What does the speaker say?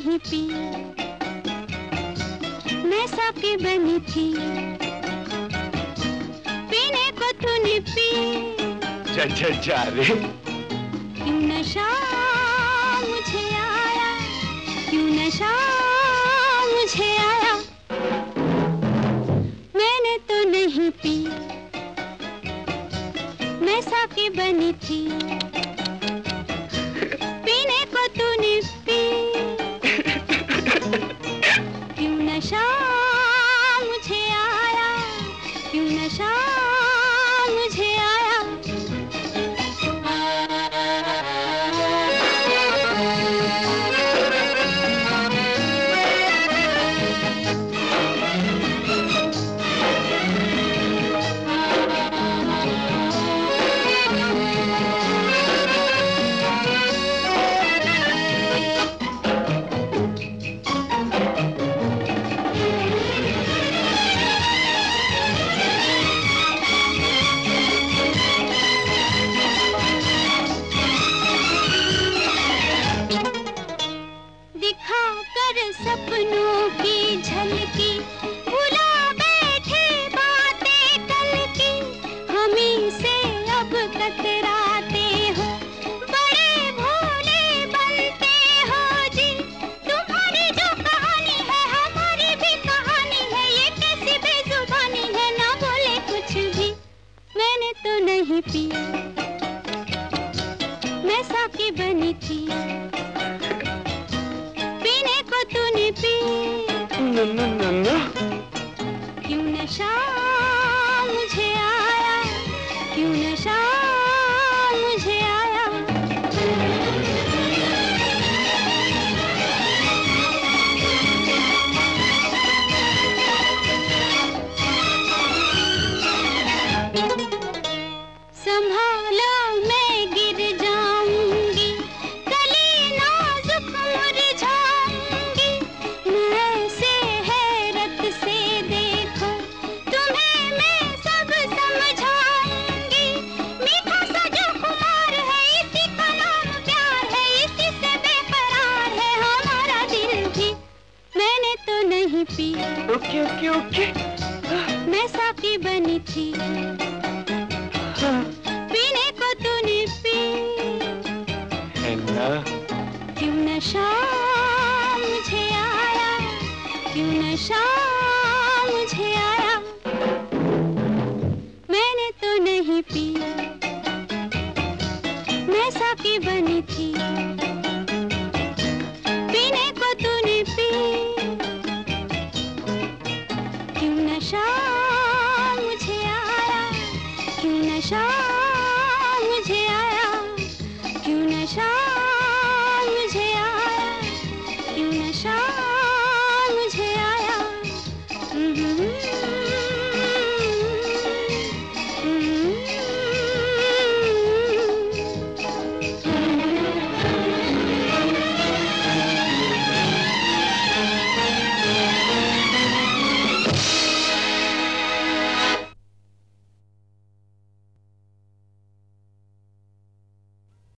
नहीं पी। मैं साकी बनी थी। पीने को तूने पी। जा रे। क्यों नशा मुझे आया? क्यों नशा मुझे आया? मैंने तो नहीं पी। मैं साकी बनी थी। क्यों पीने को तूने पी। न न न न। क्यों नशा मुझे आया? क्यों नशा मुझे आया? संभालो नहीं पिया ओके ओके ओके। मैं साकी बनी थी। पीने को तूने पी। है ना क्यों नशा मुझे आया? क्यों नशा शाह